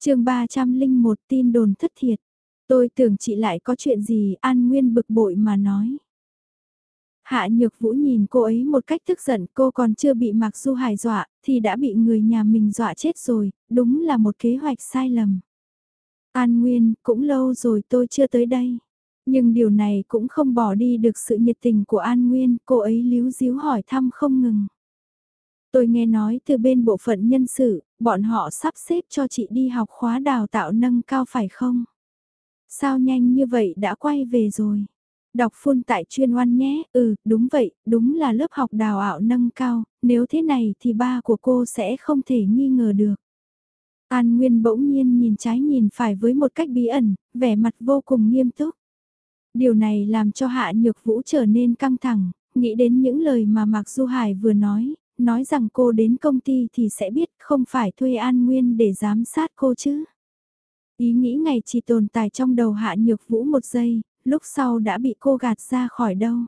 chương 301 tin đồn thất thiệt. Tôi tưởng chị lại có chuyện gì An Nguyên bực bội mà nói. Hạ Nhược Vũ nhìn cô ấy một cách tức giận cô còn chưa bị Mạc Du Hải dọa thì đã bị người nhà mình dọa chết rồi, đúng là một kế hoạch sai lầm. An Nguyên, cũng lâu rồi tôi chưa tới đây. Nhưng điều này cũng không bỏ đi được sự nhiệt tình của An Nguyên, cô ấy líu díu hỏi thăm không ngừng. Tôi nghe nói từ bên bộ phận nhân sự, bọn họ sắp xếp cho chị đi học khóa đào tạo nâng cao phải không? Sao nhanh như vậy đã quay về rồi? Đọc phun tại chuyên oan nhé, ừ, đúng vậy, đúng là lớp học đào ảo nâng cao, nếu thế này thì ba của cô sẽ không thể nghi ngờ được. An Nguyên bỗng nhiên nhìn trái nhìn phải với một cách bí ẩn, vẻ mặt vô cùng nghiêm túc. Điều này làm cho Hạ Nhược Vũ trở nên căng thẳng, nghĩ đến những lời mà Mạc Du Hải vừa nói, nói rằng cô đến công ty thì sẽ biết không phải thuê An Nguyên để giám sát cô chứ. Ý nghĩ ngày chỉ tồn tại trong đầu Hạ Nhược Vũ một giây, lúc sau đã bị cô gạt ra khỏi đâu.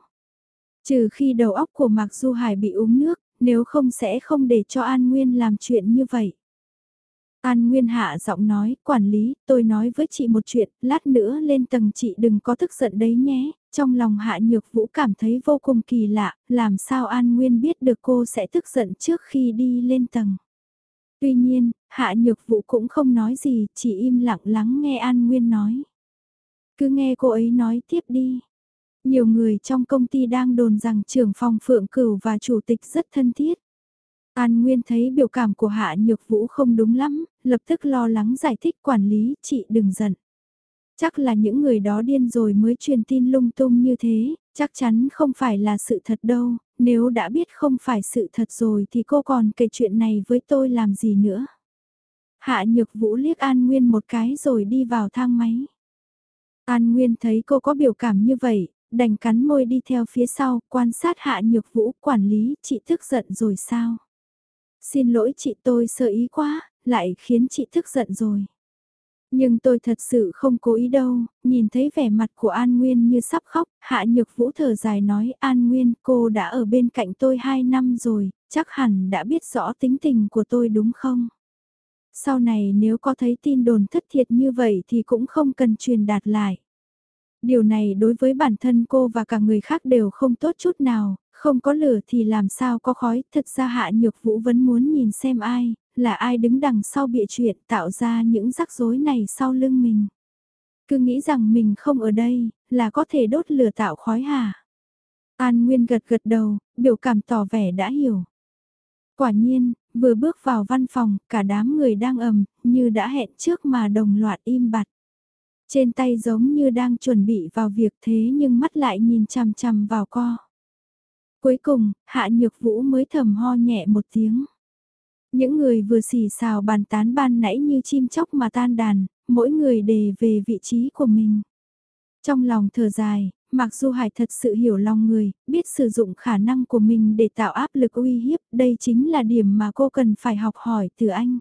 Trừ khi đầu óc của Mạc Du Hải bị uống nước, nếu không sẽ không để cho An Nguyên làm chuyện như vậy. An Nguyên hạ giọng nói, quản lý, tôi nói với chị một chuyện, lát nữa lên tầng chị đừng có tức giận đấy nhé. Trong lòng hạ nhược vũ cảm thấy vô cùng kỳ lạ, làm sao An Nguyên biết được cô sẽ tức giận trước khi đi lên tầng. Tuy nhiên, hạ nhược vũ cũng không nói gì, chỉ im lặng lắng nghe An Nguyên nói. Cứ nghe cô ấy nói tiếp đi. Nhiều người trong công ty đang đồn rằng trưởng phòng Phượng Cửu và chủ tịch rất thân thiết. An Nguyên thấy biểu cảm của Hạ Nhược Vũ không đúng lắm, lập tức lo lắng giải thích quản lý, chị đừng giận. Chắc là những người đó điên rồi mới truyền tin lung tung như thế, chắc chắn không phải là sự thật đâu, nếu đã biết không phải sự thật rồi thì cô còn kể chuyện này với tôi làm gì nữa. Hạ Nhược Vũ liếc An Nguyên một cái rồi đi vào thang máy. An Nguyên thấy cô có biểu cảm như vậy, đành cắn môi đi theo phía sau, quan sát Hạ Nhược Vũ quản lý, chị tức giận rồi sao? Xin lỗi chị tôi sợ ý quá, lại khiến chị tức giận rồi. Nhưng tôi thật sự không cố ý đâu, nhìn thấy vẻ mặt của An Nguyên như sắp khóc, Hạ Nhược Vũ thở dài nói An Nguyên cô đã ở bên cạnh tôi 2 năm rồi, chắc hẳn đã biết rõ tính tình của tôi đúng không? Sau này nếu có thấy tin đồn thất thiệt như vậy thì cũng không cần truyền đạt lại. Điều này đối với bản thân cô và cả người khác đều không tốt chút nào, không có lửa thì làm sao có khói, thật ra Hạ Nhược Vũ vẫn muốn nhìn xem ai, là ai đứng đằng sau bịa chuyện tạo ra những rắc rối này sau lưng mình. Cứ nghĩ rằng mình không ở đây, là có thể đốt lửa tạo khói hả? An Nguyên gật gật đầu, biểu cảm tỏ vẻ đã hiểu. Quả nhiên, vừa bước vào văn phòng, cả đám người đang ầm, như đã hẹn trước mà đồng loạt im bặt. Trên tay giống như đang chuẩn bị vào việc thế nhưng mắt lại nhìn chằm chằm vào co. Cuối cùng, Hạ Nhược Vũ mới thầm ho nhẹ một tiếng. Những người vừa xì xào bàn tán ban nãy như chim chóc mà tan đàn, mỗi người đề về vị trí của mình. Trong lòng thở dài, mặc dù Hải thật sự hiểu lòng người, biết sử dụng khả năng của mình để tạo áp lực uy hiếp, đây chính là điểm mà cô cần phải học hỏi từ anh.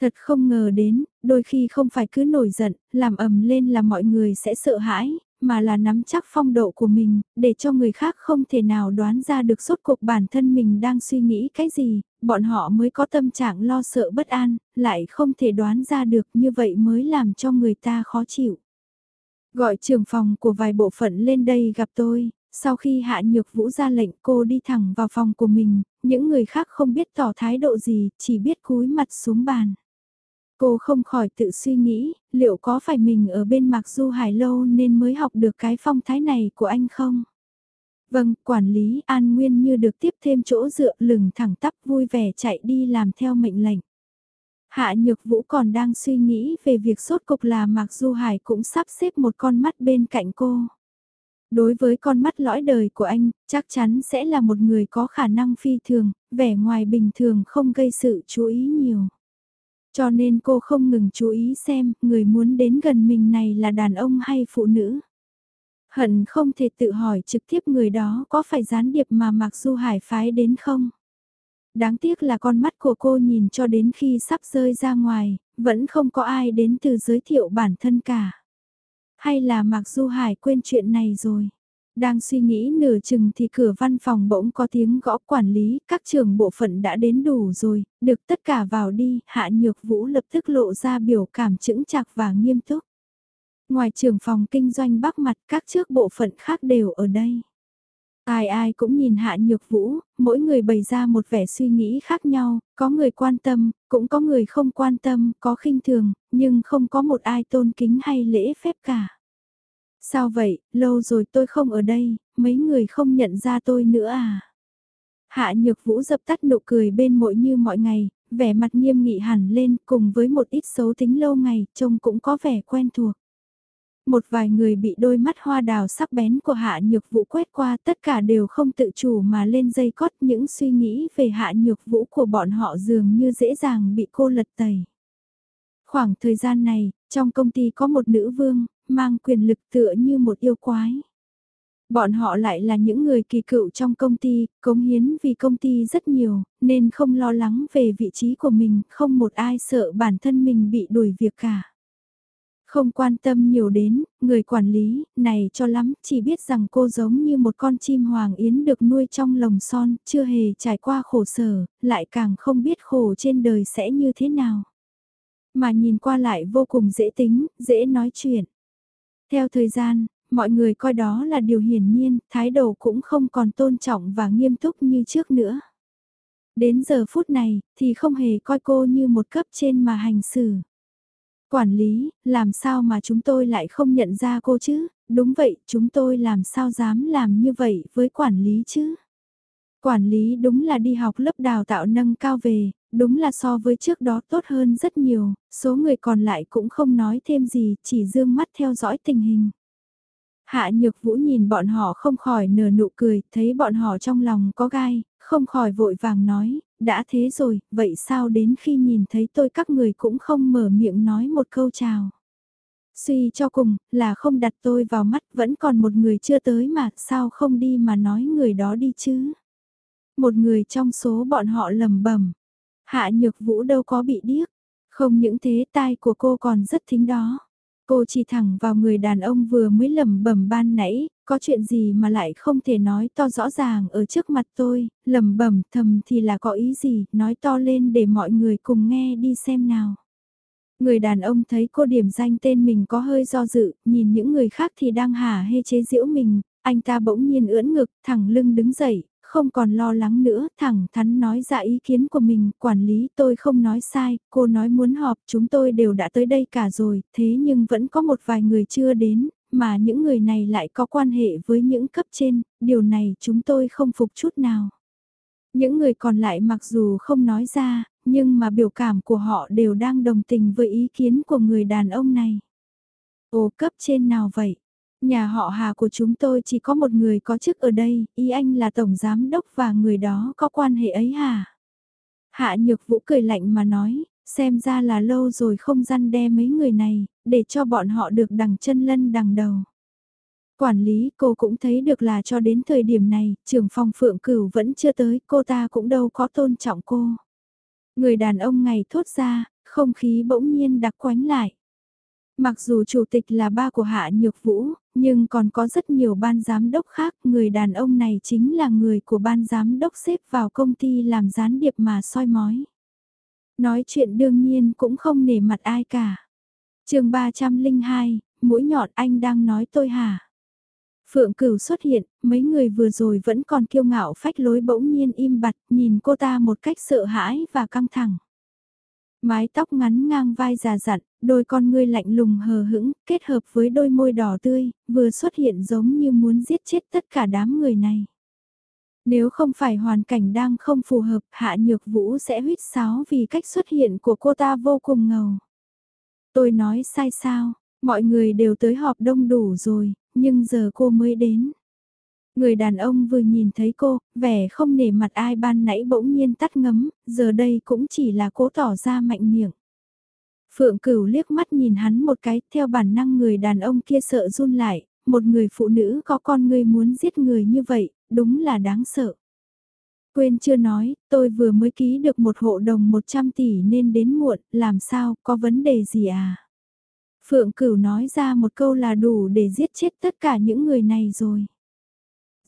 Thật không ngờ đến, đôi khi không phải cứ nổi giận, làm ầm lên là mọi người sẽ sợ hãi, mà là nắm chắc phong độ của mình, để cho người khác không thể nào đoán ra được suốt cuộc bản thân mình đang suy nghĩ cái gì, bọn họ mới có tâm trạng lo sợ bất an, lại không thể đoán ra được như vậy mới làm cho người ta khó chịu. Gọi trưởng phòng của vài bộ phận lên đây gặp tôi, sau khi Hạ Nhược Vũ ra lệnh cô đi thẳng vào phòng của mình, những người khác không biết tỏ thái độ gì, chỉ biết cúi mặt xuống bàn. Cô không khỏi tự suy nghĩ, liệu có phải mình ở bên Mạc Du Hải lâu nên mới học được cái phong thái này của anh không? Vâng, quản lý An Nguyên như được tiếp thêm chỗ dựa lừng thẳng tắp vui vẻ chạy đi làm theo mệnh lệnh. Hạ Nhược Vũ còn đang suy nghĩ về việc sốt cục là Mạc Du Hải cũng sắp xếp một con mắt bên cạnh cô. Đối với con mắt lõi đời của anh, chắc chắn sẽ là một người có khả năng phi thường, vẻ ngoài bình thường không gây sự chú ý nhiều. Cho nên cô không ngừng chú ý xem người muốn đến gần mình này là đàn ông hay phụ nữ. Hận không thể tự hỏi trực tiếp người đó có phải gián điệp mà Mạc Du Hải phái đến không? Đáng tiếc là con mắt của cô nhìn cho đến khi sắp rơi ra ngoài, vẫn không có ai đến từ giới thiệu bản thân cả. Hay là Mạc Du Hải quên chuyện này rồi? Đang suy nghĩ nửa chừng thì cửa văn phòng bỗng có tiếng gõ quản lý, các trường bộ phận đã đến đủ rồi, được tất cả vào đi, hạ nhược vũ lập tức lộ ra biểu cảm chững chạc và nghiêm túc. Ngoài trường phòng kinh doanh bắc mặt các trước bộ phận khác đều ở đây. Ai ai cũng nhìn hạ nhược vũ, mỗi người bày ra một vẻ suy nghĩ khác nhau, có người quan tâm, cũng có người không quan tâm, có khinh thường, nhưng không có một ai tôn kính hay lễ phép cả. Sao vậy, lâu rồi tôi không ở đây, mấy người không nhận ra tôi nữa à? Hạ nhược vũ dập tắt nụ cười bên mỗi như mọi ngày, vẻ mặt nghiêm nghị hẳn lên cùng với một ít xấu tính lâu ngày, trông cũng có vẻ quen thuộc. Một vài người bị đôi mắt hoa đào sắc bén của hạ nhược vũ quét qua tất cả đều không tự chủ mà lên dây cót những suy nghĩ về hạ nhược vũ của bọn họ dường như dễ dàng bị cô lật tẩy. Khoảng thời gian này, trong công ty có một nữ vương, mang quyền lực tựa như một yêu quái. Bọn họ lại là những người kỳ cựu trong công ty, cống hiến vì công ty rất nhiều, nên không lo lắng về vị trí của mình, không một ai sợ bản thân mình bị đuổi việc cả. Không quan tâm nhiều đến, người quản lý, này cho lắm, chỉ biết rằng cô giống như một con chim hoàng yến được nuôi trong lồng son, chưa hề trải qua khổ sở, lại càng không biết khổ trên đời sẽ như thế nào. Mà nhìn qua lại vô cùng dễ tính, dễ nói chuyện. Theo thời gian, mọi người coi đó là điều hiển nhiên, thái độ cũng không còn tôn trọng và nghiêm túc như trước nữa. Đến giờ phút này, thì không hề coi cô như một cấp trên mà hành xử. Quản lý, làm sao mà chúng tôi lại không nhận ra cô chứ? Đúng vậy, chúng tôi làm sao dám làm như vậy với quản lý chứ? Quản lý đúng là đi học lớp đào tạo nâng cao về, đúng là so với trước đó tốt hơn rất nhiều, số người còn lại cũng không nói thêm gì, chỉ dương mắt theo dõi tình hình. Hạ Nhược Vũ nhìn bọn họ không khỏi nở nụ cười, thấy bọn họ trong lòng có gai, không khỏi vội vàng nói, đã thế rồi, vậy sao đến khi nhìn thấy tôi các người cũng không mở miệng nói một câu chào. Suy cho cùng, là không đặt tôi vào mắt vẫn còn một người chưa tới mà sao không đi mà nói người đó đi chứ. Một người trong số bọn họ lầm bẩm Hạ nhược vũ đâu có bị điếc. Không những thế tai của cô còn rất thính đó. Cô chỉ thẳng vào người đàn ông vừa mới lầm bẩm ban nãy, có chuyện gì mà lại không thể nói to rõ ràng ở trước mặt tôi, lầm bẩm thầm thì là có ý gì, nói to lên để mọi người cùng nghe đi xem nào. Người đàn ông thấy cô điểm danh tên mình có hơi do dự, nhìn những người khác thì đang hả hê chế giễu mình, anh ta bỗng nhiên ưỡn ngực, thẳng lưng đứng dậy, không còn lo lắng nữa, thẳng thắn nói ra ý kiến của mình, quản lý tôi không nói sai, cô nói muốn họp, chúng tôi đều đã tới đây cả rồi, thế nhưng vẫn có một vài người chưa đến, mà những người này lại có quan hệ với những cấp trên, điều này chúng tôi không phục chút nào. Những người còn lại mặc dù không nói ra, nhưng mà biểu cảm của họ đều đang đồng tình với ý kiến của người đàn ông này. Ồ cấp trên nào vậy? Nhà họ Hà của chúng tôi chỉ có một người có chức ở đây, ý anh là tổng giám đốc và người đó có quan hệ ấy hả? Hạ Nhược Vũ cười lạnh mà nói, xem ra là lâu rồi không răn đe mấy người này, để cho bọn họ được đằng chân lân đằng đầu. Quản lý cô cũng thấy được là cho đến thời điểm này, trưởng phòng phượng cửu vẫn chưa tới, cô ta cũng đâu có tôn trọng cô. Người đàn ông ngày thốt ra, không khí bỗng nhiên đặc quánh lại. Mặc dù chủ tịch là ba của Hạ Nhược Vũ, nhưng còn có rất nhiều ban giám đốc khác, người đàn ông này chính là người của ban giám đốc xếp vào công ty làm gián điệp mà soi mói. Nói chuyện đương nhiên cũng không nể mặt ai cả. chương 302, mũi nhọn anh đang nói tôi hả? Phượng Cửu xuất hiện, mấy người vừa rồi vẫn còn kiêu ngạo phách lối bỗng nhiên im bặt, nhìn cô ta một cách sợ hãi và căng thẳng. Mái tóc ngắn ngang vai già dặn, đôi con ngươi lạnh lùng hờ hững, kết hợp với đôi môi đỏ tươi, vừa xuất hiện giống như muốn giết chết tất cả đám người này. Nếu không phải hoàn cảnh đang không phù hợp, Hạ Nhược Vũ sẽ huyết sáo vì cách xuất hiện của cô ta vô cùng ngầu. Tôi nói sai sao, mọi người đều tới họp đông đủ rồi, nhưng giờ cô mới đến. Người đàn ông vừa nhìn thấy cô, vẻ không nể mặt ai ban nãy bỗng nhiên tắt ngấm, giờ đây cũng chỉ là cố tỏ ra mạnh miệng. Phượng cửu liếc mắt nhìn hắn một cái, theo bản năng người đàn ông kia sợ run lại, một người phụ nữ có con người muốn giết người như vậy, đúng là đáng sợ. Quên chưa nói, tôi vừa mới ký được một hộ đồng 100 tỷ nên đến muộn, làm sao, có vấn đề gì à? Phượng Cửu nói ra một câu là đủ để giết chết tất cả những người này rồi.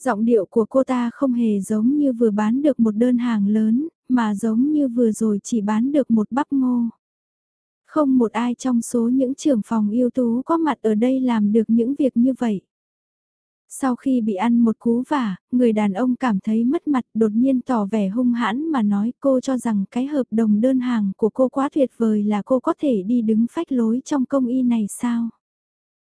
Giọng điệu của cô ta không hề giống như vừa bán được một đơn hàng lớn, mà giống như vừa rồi chỉ bán được một bắp ngô. Không một ai trong số những trưởng phòng ưu tú có mặt ở đây làm được những việc như vậy. Sau khi bị ăn một cú vả, người đàn ông cảm thấy mất mặt đột nhiên tỏ vẻ hung hãn mà nói cô cho rằng cái hợp đồng đơn hàng của cô quá tuyệt vời là cô có thể đi đứng phách lối trong công y này sao?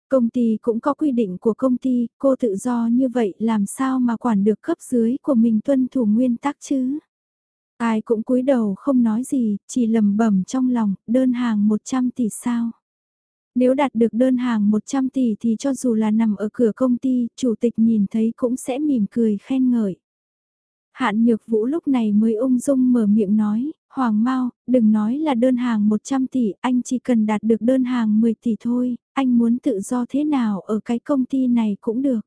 Công ty cũng có quy định của công ty, cô tự do như vậy làm sao mà quản được cấp dưới của mình tuân thủ nguyên tắc chứ? Ai cũng cúi đầu không nói gì, chỉ lầm bẩm trong lòng, đơn hàng 100 tỷ sao? Nếu đạt được đơn hàng 100 tỷ thì cho dù là nằm ở cửa công ty, chủ tịch nhìn thấy cũng sẽ mỉm cười khen ngợi. Hạn Nhược Vũ lúc này mới ung dung mở miệng nói, Hoàng Mao, đừng nói là đơn hàng 100 tỷ, anh chỉ cần đạt được đơn hàng 10 tỷ thôi, anh muốn tự do thế nào ở cái công ty này cũng được.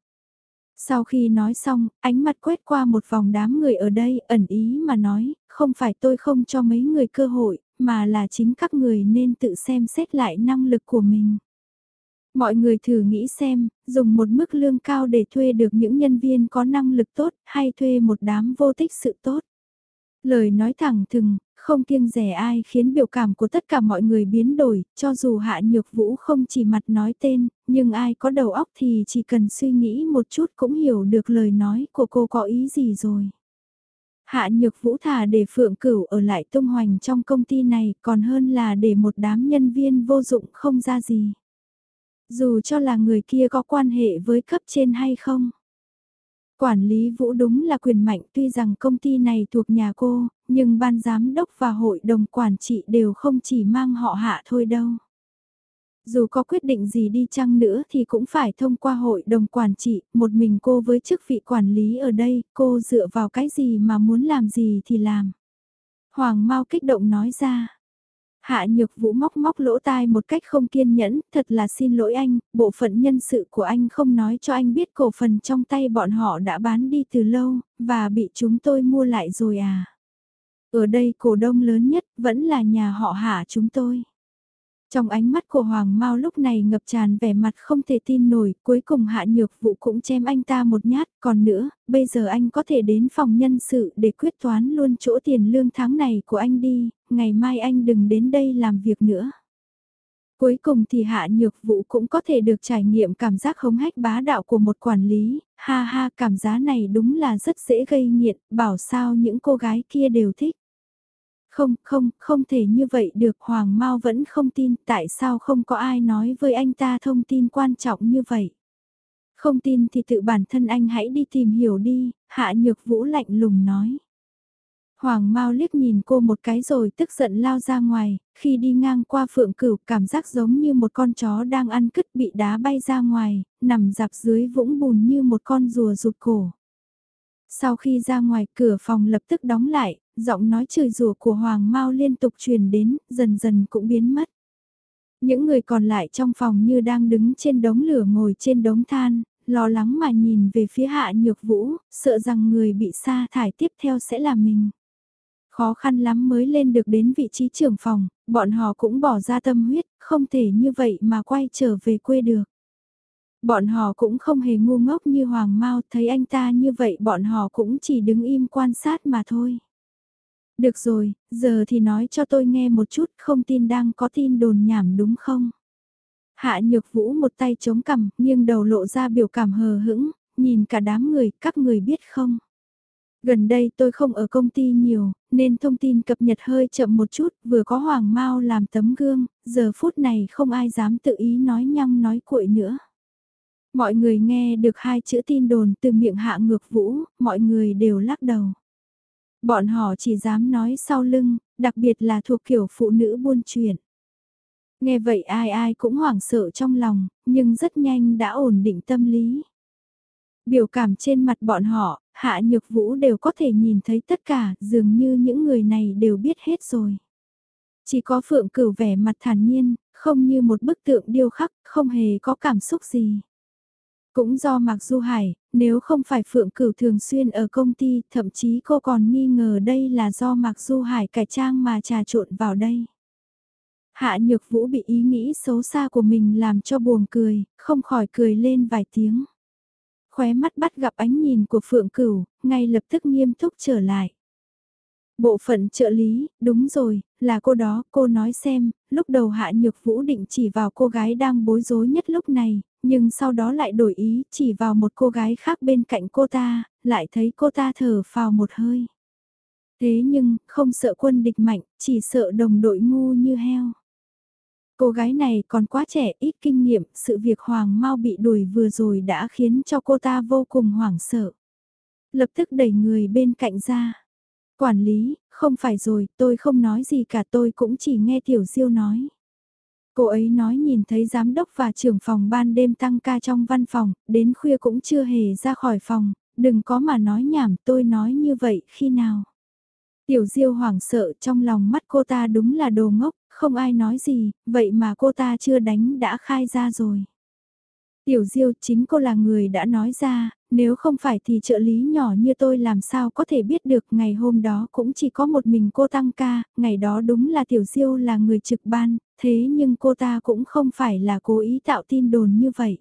Sau khi nói xong, ánh mặt quét qua một vòng đám người ở đây, ẩn ý mà nói, không phải tôi không cho mấy người cơ hội, mà là chính các người nên tự xem xét lại năng lực của mình. Mọi người thử nghĩ xem, dùng một mức lương cao để thuê được những nhân viên có năng lực tốt hay thuê một đám vô tích sự tốt. Lời nói thẳng thừng, không kiêng rẻ ai khiến biểu cảm của tất cả mọi người biến đổi, cho dù hạ nhược vũ không chỉ mặt nói tên, nhưng ai có đầu óc thì chỉ cần suy nghĩ một chút cũng hiểu được lời nói của cô có ý gì rồi. Hạ nhược vũ thả để phượng cửu ở lại tung hoành trong công ty này còn hơn là để một đám nhân viên vô dụng không ra gì. Dù cho là người kia có quan hệ với cấp trên hay không. Quản lý Vũ đúng là quyền mạnh tuy rằng công ty này thuộc nhà cô, nhưng ban giám đốc và hội đồng quản trị đều không chỉ mang họ hạ thôi đâu. Dù có quyết định gì đi chăng nữa thì cũng phải thông qua hội đồng quản trị, một mình cô với chức vị quản lý ở đây, cô dựa vào cái gì mà muốn làm gì thì làm. Hoàng Mao kích động nói ra. Hạ nhược vũ móc móc lỗ tai một cách không kiên nhẫn, thật là xin lỗi anh, bộ phận nhân sự của anh không nói cho anh biết cổ phần trong tay bọn họ đã bán đi từ lâu, và bị chúng tôi mua lại rồi à. Ở đây cổ đông lớn nhất vẫn là nhà họ hạ chúng tôi. Trong ánh mắt của Hoàng Mao lúc này ngập tràn vẻ mặt không thể tin nổi, cuối cùng hạ nhược vụ cũng chém anh ta một nhát, còn nữa, bây giờ anh có thể đến phòng nhân sự để quyết toán luôn chỗ tiền lương tháng này của anh đi, ngày mai anh đừng đến đây làm việc nữa. Cuối cùng thì hạ nhược vụ cũng có thể được trải nghiệm cảm giác hống hách bá đạo của một quản lý, ha ha cảm giác này đúng là rất dễ gây nghiện, bảo sao những cô gái kia đều thích. Không, không, không thể như vậy được Hoàng Mao vẫn không tin tại sao không có ai nói với anh ta thông tin quan trọng như vậy. Không tin thì tự bản thân anh hãy đi tìm hiểu đi, Hạ Nhược Vũ lạnh lùng nói. Hoàng Mao liếc nhìn cô một cái rồi tức giận lao ra ngoài, khi đi ngang qua phượng cửu cảm giác giống như một con chó đang ăn cứt bị đá bay ra ngoài, nằm dạp dưới vũng bùn như một con rùa rụt cổ. Sau khi ra ngoài cửa phòng lập tức đóng lại, giọng nói chửi rủa của Hoàng Mao liên tục truyền đến, dần dần cũng biến mất. Những người còn lại trong phòng như đang đứng trên đống lửa ngồi trên đống than, lo lắng mà nhìn về phía hạ nhược vũ, sợ rằng người bị sa thải tiếp theo sẽ là mình. Khó khăn lắm mới lên được đến vị trí trưởng phòng, bọn họ cũng bỏ ra tâm huyết, không thể như vậy mà quay trở về quê được. Bọn họ cũng không hề ngu ngốc như Hoàng Mao, thấy anh ta như vậy bọn họ cũng chỉ đứng im quan sát mà thôi. Được rồi, giờ thì nói cho tôi nghe một chút, không tin đang có tin đồn nhảm đúng không? Hạ nhược vũ một tay chống cằm, nghiêng đầu lộ ra biểu cảm hờ hững, nhìn cả đám người, các người biết không? Gần đây tôi không ở công ty nhiều, nên thông tin cập nhật hơi chậm một chút, vừa có Hoàng Mao làm tấm gương, giờ phút này không ai dám tự ý nói nhăng nói cuội nữa. Mọi người nghe được hai chữ tin đồn từ miệng hạ ngược vũ, mọi người đều lắc đầu. Bọn họ chỉ dám nói sau lưng, đặc biệt là thuộc kiểu phụ nữ buôn chuyện. Nghe vậy ai ai cũng hoảng sợ trong lòng, nhưng rất nhanh đã ổn định tâm lý. Biểu cảm trên mặt bọn họ, Hạ Nhược Vũ đều có thể nhìn thấy tất cả, dường như những người này đều biết hết rồi. Chỉ có Phượng Cửu vẻ mặt thản nhiên, không như một bức tượng điêu khắc, không hề có cảm xúc gì. Cũng do Mạc Du Hải, nếu không phải Phượng Cửu thường xuyên ở công ty, thậm chí cô còn nghi ngờ đây là do Mạc Du Hải cải trang mà trà trộn vào đây. Hạ Nhược Vũ bị ý nghĩ xấu xa của mình làm cho buồn cười, không khỏi cười lên vài tiếng. khóe mắt bắt gặp ánh nhìn của Phượng Cửu, ngay lập tức nghiêm túc trở lại. Bộ phận trợ lý, đúng rồi, là cô đó, cô nói xem, lúc đầu Hạ Nhược Vũ định chỉ vào cô gái đang bối rối nhất lúc này, nhưng sau đó lại đổi ý, chỉ vào một cô gái khác bên cạnh cô ta, lại thấy cô ta thở phào một hơi. Thế nhưng, không sợ quân địch mạnh, chỉ sợ đồng đội ngu như heo. Cô gái này còn quá trẻ, ít kinh nghiệm, sự việc Hoàng Mau bị đuổi vừa rồi đã khiến cho cô ta vô cùng hoảng sợ. Lập tức đẩy người bên cạnh ra. Quản lý, không phải rồi, tôi không nói gì cả tôi cũng chỉ nghe Tiểu Diêu nói. Cô ấy nói nhìn thấy giám đốc và trưởng phòng ban đêm tăng ca trong văn phòng, đến khuya cũng chưa hề ra khỏi phòng, đừng có mà nói nhảm tôi nói như vậy khi nào. Tiểu Diêu hoảng sợ trong lòng mắt cô ta đúng là đồ ngốc, không ai nói gì, vậy mà cô ta chưa đánh đã khai ra rồi. Tiểu Diêu chính cô là người đã nói ra, nếu không phải thì trợ lý nhỏ như tôi làm sao có thể biết được ngày hôm đó cũng chỉ có một mình cô tăng ca, ngày đó đúng là Tiểu Diêu là người trực ban, thế nhưng cô ta cũng không phải là cố ý tạo tin đồn như vậy.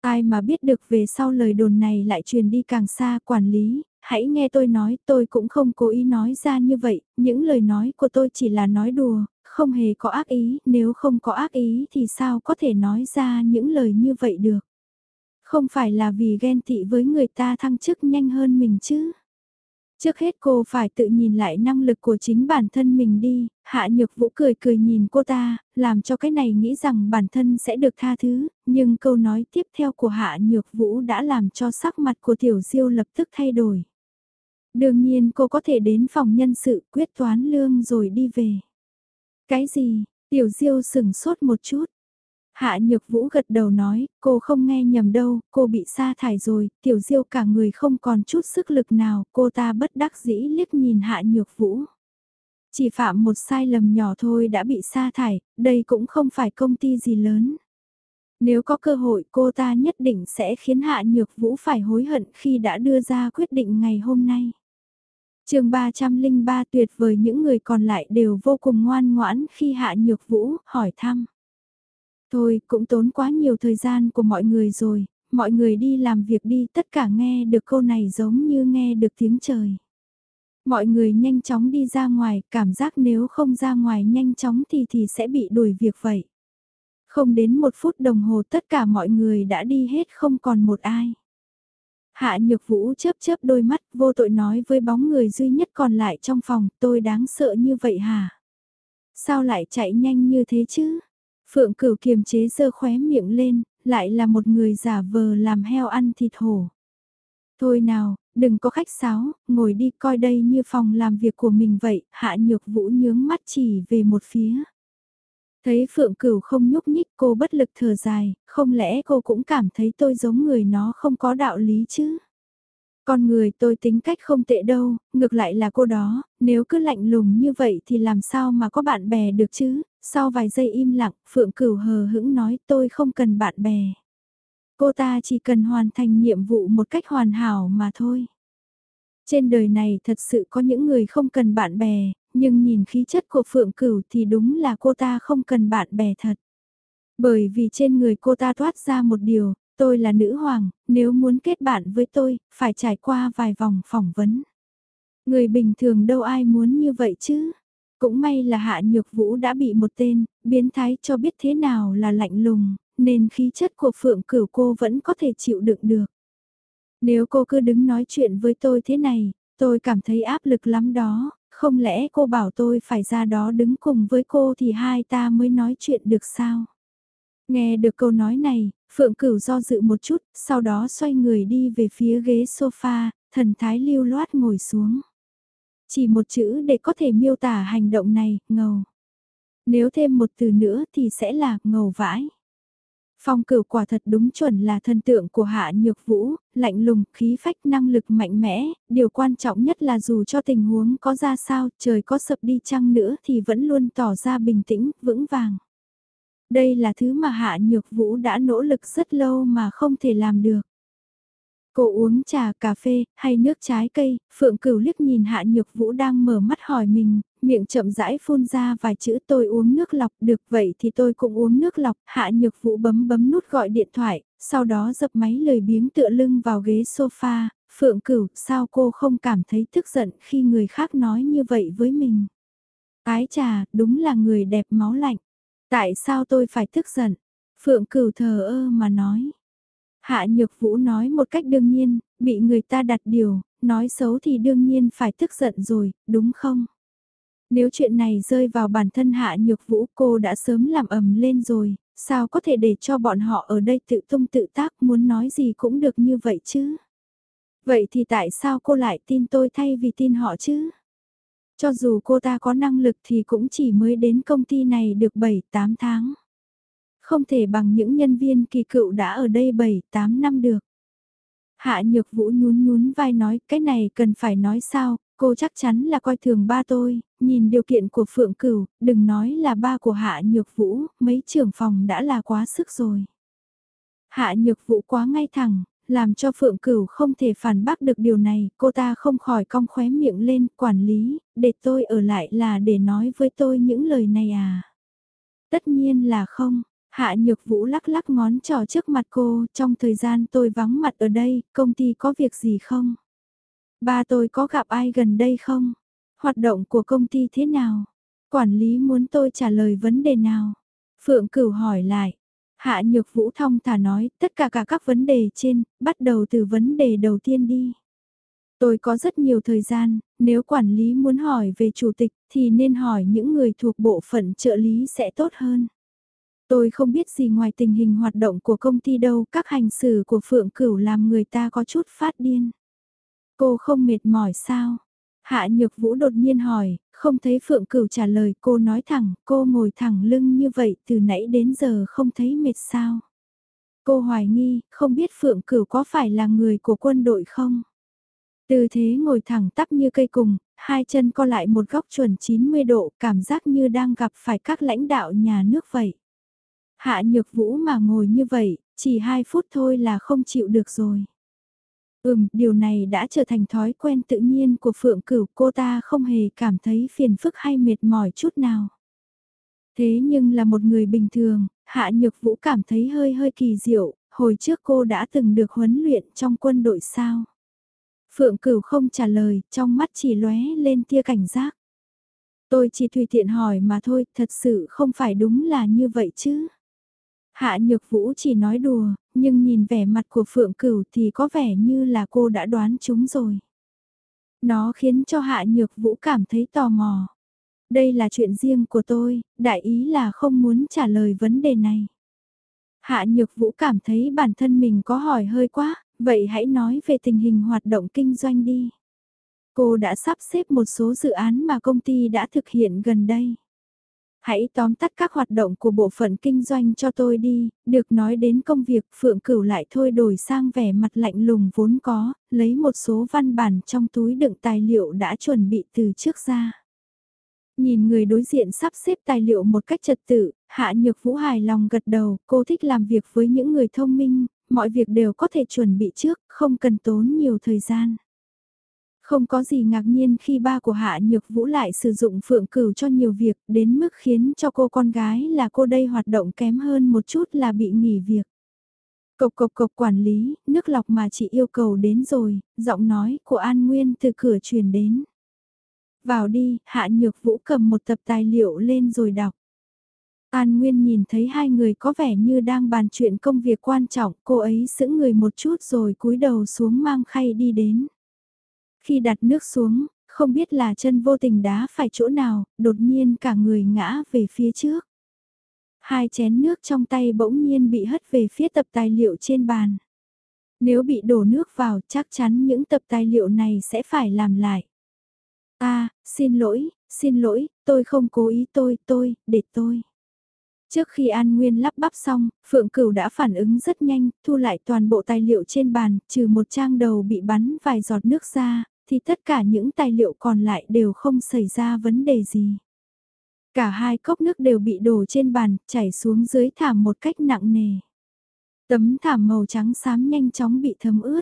Ai mà biết được về sau lời đồn này lại truyền đi càng xa quản lý, hãy nghe tôi nói tôi cũng không cố ý nói ra như vậy, những lời nói của tôi chỉ là nói đùa, không hề có ác ý, nếu không có ác ý thì sao có thể nói ra những lời như vậy được. Không phải là vì ghen tị với người ta thăng chức nhanh hơn mình chứ. Trước hết cô phải tự nhìn lại năng lực của chính bản thân mình đi, hạ nhược vũ cười cười nhìn cô ta, làm cho cái này nghĩ rằng bản thân sẽ được tha thứ, nhưng câu nói tiếp theo của hạ nhược vũ đã làm cho sắc mặt của tiểu diêu lập tức thay đổi. Đương nhiên cô có thể đến phòng nhân sự quyết toán lương rồi đi về. Cái gì? Tiểu Diêu sừng sốt một chút. Hạ Nhược Vũ gật đầu nói, cô không nghe nhầm đâu, cô bị sa thải rồi, Tiểu Diêu cả người không còn chút sức lực nào, cô ta bất đắc dĩ liếc nhìn Hạ Nhược Vũ. Chỉ phạm một sai lầm nhỏ thôi đã bị sa thải, đây cũng không phải công ty gì lớn. Nếu có cơ hội cô ta nhất định sẽ khiến Hạ Nhược Vũ phải hối hận khi đã đưa ra quyết định ngày hôm nay chương 303 tuyệt vời những người còn lại đều vô cùng ngoan ngoãn khi Hạ Nhược Vũ hỏi thăm. Thôi cũng tốn quá nhiều thời gian của mọi người rồi, mọi người đi làm việc đi tất cả nghe được câu này giống như nghe được tiếng trời. Mọi người nhanh chóng đi ra ngoài, cảm giác nếu không ra ngoài nhanh chóng thì thì sẽ bị đuổi việc vậy. Không đến một phút đồng hồ tất cả mọi người đã đi hết không còn một ai. Hạ Nhược Vũ chớp chớp đôi mắt vô tội nói với bóng người duy nhất còn lại trong phòng, tôi đáng sợ như vậy hả? Sao lại chạy nhanh như thế chứ? Phượng cửu kiềm chế dơ khóe miệng lên, lại là một người giả vờ làm heo ăn thịt hổ. Thôi nào, đừng có khách sáo, ngồi đi coi đây như phòng làm việc của mình vậy, hạ nhược vũ nhướng mắt chỉ về một phía. Thấy Phượng Cửu không nhúc nhích cô bất lực thở dài, không lẽ cô cũng cảm thấy tôi giống người nó không có đạo lý chứ? Con người tôi tính cách không tệ đâu, ngược lại là cô đó, nếu cứ lạnh lùng như vậy thì làm sao mà có bạn bè được chứ? Sau vài giây im lặng, Phượng Cửu hờ hững nói tôi không cần bạn bè. Cô ta chỉ cần hoàn thành nhiệm vụ một cách hoàn hảo mà thôi. Trên đời này thật sự có những người không cần bạn bè, nhưng nhìn khí chất của Phượng Cửu thì đúng là cô ta không cần bạn bè thật. Bởi vì trên người cô ta thoát ra một điều, tôi là nữ hoàng, nếu muốn kết bạn với tôi, phải trải qua vài vòng phỏng vấn. Người bình thường đâu ai muốn như vậy chứ. Cũng may là Hạ Nhược Vũ đã bị một tên, biến thái cho biết thế nào là lạnh lùng, nên khí chất của Phượng Cửu cô vẫn có thể chịu đựng được. Nếu cô cứ đứng nói chuyện với tôi thế này, tôi cảm thấy áp lực lắm đó, không lẽ cô bảo tôi phải ra đó đứng cùng với cô thì hai ta mới nói chuyện được sao? Nghe được câu nói này, Phượng Cửu do dự một chút, sau đó xoay người đi về phía ghế sofa, thần thái lưu loát ngồi xuống. Chỉ một chữ để có thể miêu tả hành động này, ngầu. Nếu thêm một từ nữa thì sẽ là ngầu vãi. Phong cửu quả thật đúng chuẩn là thần tượng của hạ nhược vũ, lạnh lùng, khí phách năng lực mạnh mẽ, điều quan trọng nhất là dù cho tình huống có ra sao, trời có sập đi chăng nữa thì vẫn luôn tỏ ra bình tĩnh, vững vàng. Đây là thứ mà hạ nhược vũ đã nỗ lực rất lâu mà không thể làm được. Cô uống trà, cà phê, hay nước trái cây, Phượng Cửu liếc nhìn Hạ Nhược Vũ đang mở mắt hỏi mình, miệng chậm rãi phun ra vài chữ tôi uống nước lọc được vậy thì tôi cũng uống nước lọc. Hạ Nhược Vũ bấm bấm nút gọi điện thoại, sau đó dập máy lười biếng tựa lưng vào ghế sofa, Phượng Cửu, sao cô không cảm thấy tức giận khi người khác nói như vậy với mình? Ái trà, đúng là người đẹp máu lạnh. Tại sao tôi phải tức giận? Phượng Cửu thờ ơ mà nói. Hạ Nhược Vũ nói một cách đương nhiên, bị người ta đặt điều, nói xấu thì đương nhiên phải tức giận rồi, đúng không? Nếu chuyện này rơi vào bản thân Hạ Nhược Vũ cô đã sớm làm ầm lên rồi, sao có thể để cho bọn họ ở đây tự tung tự tác muốn nói gì cũng được như vậy chứ? Vậy thì tại sao cô lại tin tôi thay vì tin họ chứ? Cho dù cô ta có năng lực thì cũng chỉ mới đến công ty này được 7-8 tháng. Không thể bằng những nhân viên kỳ cựu đã ở đây 7-8 năm được. Hạ nhược vũ nhún nhún vai nói cái này cần phải nói sao, cô chắc chắn là coi thường ba tôi, nhìn điều kiện của Phượng Cửu, đừng nói là ba của Hạ nhược vũ, mấy trưởng phòng đã là quá sức rồi. Hạ nhược vũ quá ngay thẳng, làm cho Phượng Cửu không thể phản bác được điều này, cô ta không khỏi cong khóe miệng lên, quản lý, để tôi ở lại là để nói với tôi những lời này à. Tất nhiên là không, Hạ Nhược Vũ lắc lắc ngón trỏ trước mặt cô, trong thời gian tôi vắng mặt ở đây, công ty có việc gì không? Ba tôi có gặp ai gần đây không? Hoạt động của công ty thế nào? Quản lý muốn tôi trả lời vấn đề nào? Phượng Cửu hỏi lại. Hạ Nhược Vũ thong thả nói, tất cả cả các vấn đề trên, bắt đầu từ vấn đề đầu tiên đi. Tôi có rất nhiều thời gian, nếu quản lý muốn hỏi về chủ tịch thì nên hỏi những người thuộc bộ phận trợ lý sẽ tốt hơn. Tôi không biết gì ngoài tình hình hoạt động của công ty đâu, các hành xử của Phượng Cửu làm người ta có chút phát điên. Cô không mệt mỏi sao? Hạ Nhược Vũ đột nhiên hỏi, không thấy Phượng Cửu trả lời cô nói thẳng, cô ngồi thẳng lưng như vậy từ nãy đến giờ không thấy mệt sao? Cô hoài nghi, không biết Phượng Cửu có phải là người của quân đội không? Tư thế ngồi thẳng tắp như cây cùng, hai chân co lại một góc chuẩn 90 độ, cảm giác như đang gặp phải các lãnh đạo nhà nước vậy. Hạ nhược vũ mà ngồi như vậy, chỉ hai phút thôi là không chịu được rồi. Ừm, điều này đã trở thành thói quen tự nhiên của Phượng Cửu, cô ta không hề cảm thấy phiền phức hay mệt mỏi chút nào. Thế nhưng là một người bình thường, Hạ Nhược Vũ cảm thấy hơi hơi kỳ diệu, hồi trước cô đã từng được huấn luyện trong quân đội sao? Phượng Cửu không trả lời, trong mắt chỉ lóe lên tia cảnh giác. Tôi chỉ tùy tiện hỏi mà thôi, thật sự không phải đúng là như vậy chứ. Hạ Nhược Vũ chỉ nói đùa, nhưng nhìn vẻ mặt của Phượng Cửu thì có vẻ như là cô đã đoán chúng rồi. Nó khiến cho Hạ Nhược Vũ cảm thấy tò mò. Đây là chuyện riêng của tôi, đại ý là không muốn trả lời vấn đề này. Hạ Nhược Vũ cảm thấy bản thân mình có hỏi hơi quá, vậy hãy nói về tình hình hoạt động kinh doanh đi. Cô đã sắp xếp một số dự án mà công ty đã thực hiện gần đây. Hãy tóm tắt các hoạt động của bộ phận kinh doanh cho tôi đi, được nói đến công việc Phượng Cửu lại thôi đổi sang vẻ mặt lạnh lùng vốn có, lấy một số văn bản trong túi đựng tài liệu đã chuẩn bị từ trước ra. Nhìn người đối diện sắp xếp tài liệu một cách trật tự, Hạ Nhược Vũ hài lòng gật đầu, cô thích làm việc với những người thông minh, mọi việc đều có thể chuẩn bị trước, không cần tốn nhiều thời gian. Không có gì ngạc nhiên khi ba của Hạ Nhược Vũ lại sử dụng phượng cửu cho nhiều việc đến mức khiến cho cô con gái là cô đây hoạt động kém hơn một chút là bị nghỉ việc. Cộc cộc cộc quản lý, nước lọc mà chị yêu cầu đến rồi, giọng nói của An Nguyên từ cửa truyền đến. Vào đi, Hạ Nhược Vũ cầm một tập tài liệu lên rồi đọc. An Nguyên nhìn thấy hai người có vẻ như đang bàn chuyện công việc quan trọng, cô ấy sững người một chút rồi cúi đầu xuống mang khay đi đến. Khi đặt nước xuống, không biết là chân vô tình đá phải chỗ nào, đột nhiên cả người ngã về phía trước. Hai chén nước trong tay bỗng nhiên bị hất về phía tập tài liệu trên bàn. Nếu bị đổ nước vào chắc chắn những tập tài liệu này sẽ phải làm lại. À, xin lỗi, xin lỗi, tôi không cố ý tôi, tôi, để tôi. Trước khi An Nguyên lắp bắp xong, Phượng Cửu đã phản ứng rất nhanh, thu lại toàn bộ tài liệu trên bàn, trừ một trang đầu bị bắn vài giọt nước ra, thì tất cả những tài liệu còn lại đều không xảy ra vấn đề gì. Cả hai cốc nước đều bị đổ trên bàn, chảy xuống dưới thảm một cách nặng nề. Tấm thảm màu trắng xám nhanh chóng bị thấm ướt.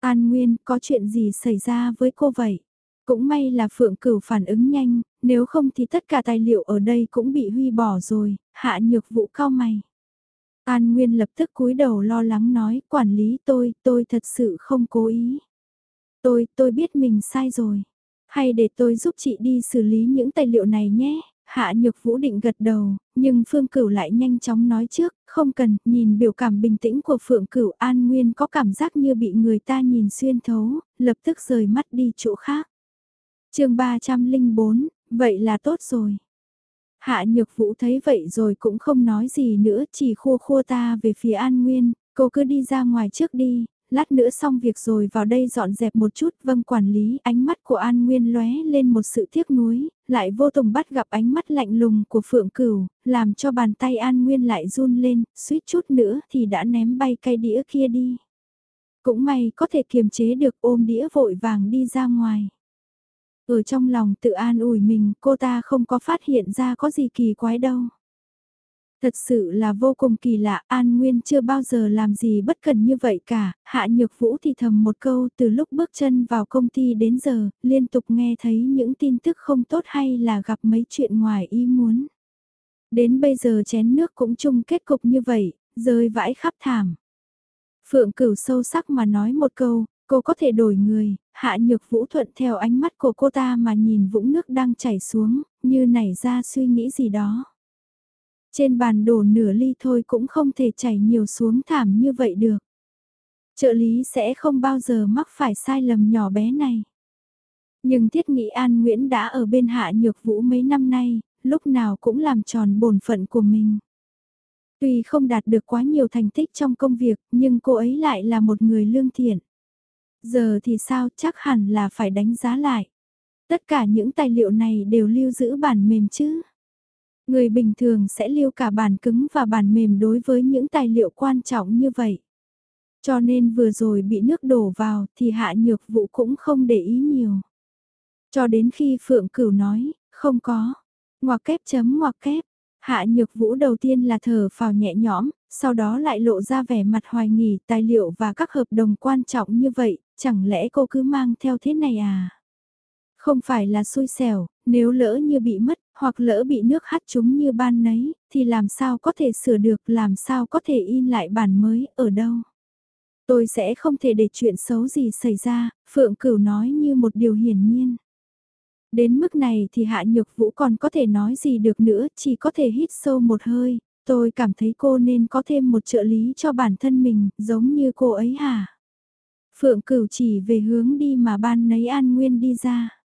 An Nguyên, có chuyện gì xảy ra với cô vậy? Cũng may là Phượng Cửu phản ứng nhanh, nếu không thì tất cả tài liệu ở đây cũng bị huy bỏ rồi, hạ nhược vụ cao mày. An Nguyên lập tức cúi đầu lo lắng nói, quản lý tôi, tôi thật sự không cố ý. Tôi, tôi biết mình sai rồi. Hay để tôi giúp chị đi xử lý những tài liệu này nhé. Hạ Nhược Vũ định gật đầu, nhưng Phương Cửu lại nhanh chóng nói trước, không cần, nhìn biểu cảm bình tĩnh của Phượng Cửu An Nguyên có cảm giác như bị người ta nhìn xuyên thấu, lập tức rời mắt đi chỗ khác. chương 304, vậy là tốt rồi. Hạ Nhược Vũ thấy vậy rồi cũng không nói gì nữa, chỉ khua khua ta về phía An Nguyên, cô cứ đi ra ngoài trước đi, lát nữa xong việc rồi vào đây dọn dẹp một chút, vâng quản lý, ánh mắt của An Nguyên lóe lên một sự tiếc nuối, lại vô tùng bắt gặp ánh mắt lạnh lùng của Phượng Cửu, làm cho bàn tay An Nguyên lại run lên, suýt chút nữa thì đã ném bay cây đĩa kia đi. Cũng may có thể kiềm chế được ôm đĩa vội vàng đi ra ngoài. Ở trong lòng tự an ủi mình, cô ta không có phát hiện ra có gì kỳ quái đâu. Thật sự là vô cùng kỳ lạ, An Nguyên chưa bao giờ làm gì bất cần như vậy cả, Hạ Nhược Vũ thì thầm một câu từ lúc bước chân vào công ty đến giờ, liên tục nghe thấy những tin tức không tốt hay là gặp mấy chuyện ngoài ý muốn. Đến bây giờ chén nước cũng chung kết cục như vậy, rơi vãi khắp thảm. Phượng cửu sâu sắc mà nói một câu, cô có thể đổi người, Hạ Nhược Vũ thuận theo ánh mắt của cô ta mà nhìn vũng nước đang chảy xuống, như nảy ra suy nghĩ gì đó. Trên bàn đổ nửa ly thôi cũng không thể chảy nhiều xuống thảm như vậy được. Trợ lý sẽ không bao giờ mắc phải sai lầm nhỏ bé này. Nhưng Thiết Nghĩ An Nguyễn đã ở bên Hạ Nhược Vũ mấy năm nay, lúc nào cũng làm tròn bổn phận của mình. Tuy không đạt được quá nhiều thành tích trong công việc, nhưng cô ấy lại là một người lương thiện. Giờ thì sao chắc hẳn là phải đánh giá lại. Tất cả những tài liệu này đều lưu giữ bản mềm chứ. Người bình thường sẽ lưu cả bản cứng và bản mềm đối với những tài liệu quan trọng như vậy. Cho nên vừa rồi bị nước đổ vào thì hạ nhược vụ cũng không để ý nhiều. Cho đến khi Phượng Cửu nói, không có. Ngoặc kép chấm ngoặc kép. Hạ nhược vũ đầu tiên là thở phào nhẹ nhõm, sau đó lại lộ ra vẻ mặt hoài nghỉ tài liệu và các hợp đồng quan trọng như vậy, chẳng lẽ cô cứ mang theo thế này à? Không phải là xui xẻo, nếu lỡ như bị mất, hoặc lỡ bị nước hắt chúng như ban nấy, thì làm sao có thể sửa được, làm sao có thể in lại bản mới, ở đâu? Tôi sẽ không thể để chuyện xấu gì xảy ra, Phượng Cửu nói như một điều hiển nhiên. Đến mức này thì Hạ Nhược Vũ còn có thể nói gì được nữa, chỉ có thể hít sâu một hơi, tôi cảm thấy cô nên có thêm một trợ lý cho bản thân mình, giống như cô ấy hả? Phượng Cửu chỉ về hướng đi mà ban nấy An Nguyên đi ra.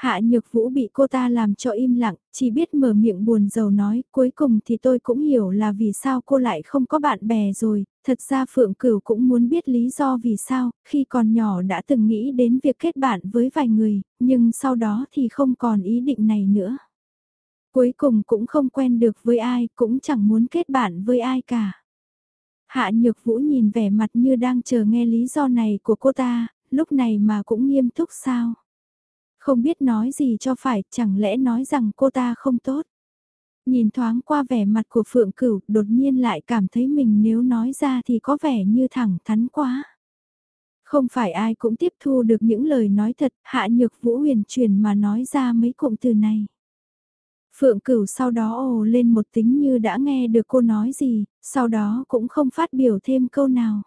Hạ Nhược Vũ bị cô ta làm cho im lặng, chỉ biết mở miệng buồn rầu nói, cuối cùng thì tôi cũng hiểu là vì sao cô lại không có bạn bè rồi, thật ra Phượng Cửu cũng muốn biết lý do vì sao, khi còn nhỏ đã từng nghĩ đến việc kết bạn với vài người, nhưng sau đó thì không còn ý định này nữa. Cuối cùng cũng không quen được với ai, cũng chẳng muốn kết bạn với ai cả. Hạ Nhược Vũ nhìn vẻ mặt như đang chờ nghe lý do này của cô ta, lúc này mà cũng nghiêm túc sao. Không biết nói gì cho phải, chẳng lẽ nói rằng cô ta không tốt. Nhìn thoáng qua vẻ mặt của Phượng Cửu, đột nhiên lại cảm thấy mình nếu nói ra thì có vẻ như thẳng thắn quá. Không phải ai cũng tiếp thu được những lời nói thật, hạ nhược vũ huyền truyền mà nói ra mấy cụm từ này. Phượng Cửu sau đó ồ lên một tính như đã nghe được cô nói gì, sau đó cũng không phát biểu thêm câu nào.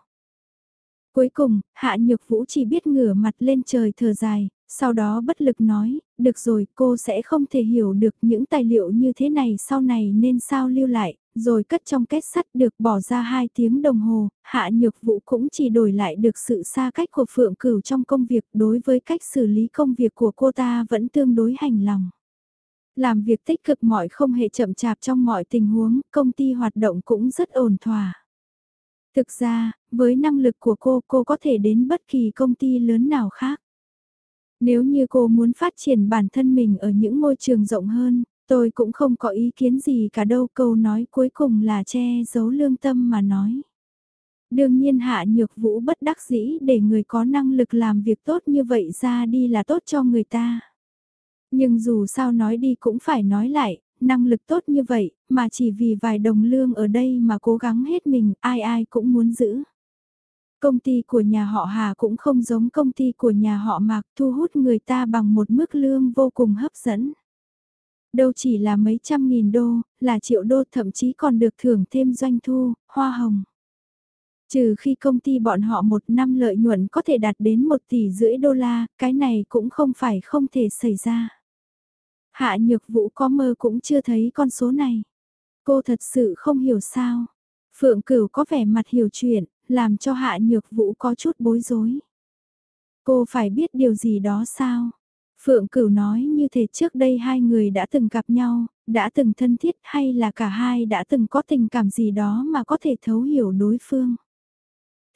Cuối cùng, Hạ Nhược Vũ chỉ biết ngửa mặt lên trời thở dài, sau đó bất lực nói, được rồi cô sẽ không thể hiểu được những tài liệu như thế này sau này nên sao lưu lại, rồi cất trong kết sắt được bỏ ra 2 tiếng đồng hồ, hạ nhược vụ cũng chỉ đổi lại được sự xa cách của Phượng Cửu trong công việc đối với cách xử lý công việc của cô ta vẫn tương đối hành lòng. Làm việc tích cực mọi không hề chậm chạp trong mọi tình huống, công ty hoạt động cũng rất ổn thỏa. Thực ra, với năng lực của cô, cô có thể đến bất kỳ công ty lớn nào khác. Nếu như cô muốn phát triển bản thân mình ở những môi trường rộng hơn, tôi cũng không có ý kiến gì cả đâu câu nói cuối cùng là che giấu lương tâm mà nói. Đương nhiên Hạ Nhược Vũ bất đắc dĩ để người có năng lực làm việc tốt như vậy ra đi là tốt cho người ta. Nhưng dù sao nói đi cũng phải nói lại, năng lực tốt như vậy, mà chỉ vì vài đồng lương ở đây mà cố gắng hết mình, ai ai cũng muốn giữ. Công ty của nhà họ Hà cũng không giống công ty của nhà họ Mạc thu hút người ta bằng một mức lương vô cùng hấp dẫn. Đâu chỉ là mấy trăm nghìn đô, là triệu đô thậm chí còn được thưởng thêm doanh thu, hoa hồng. Trừ khi công ty bọn họ một năm lợi nhuận có thể đạt đến một tỷ rưỡi đô la, cái này cũng không phải không thể xảy ra. Hạ nhược vũ có mơ cũng chưa thấy con số này. Cô thật sự không hiểu sao. Phượng cửu có vẻ mặt hiểu chuyện, làm cho hạ nhược vũ có chút bối rối. Cô phải biết điều gì đó sao? Phượng Cửu nói như thế trước đây hai người đã từng gặp nhau, đã từng thân thiết hay là cả hai đã từng có tình cảm gì đó mà có thể thấu hiểu đối phương.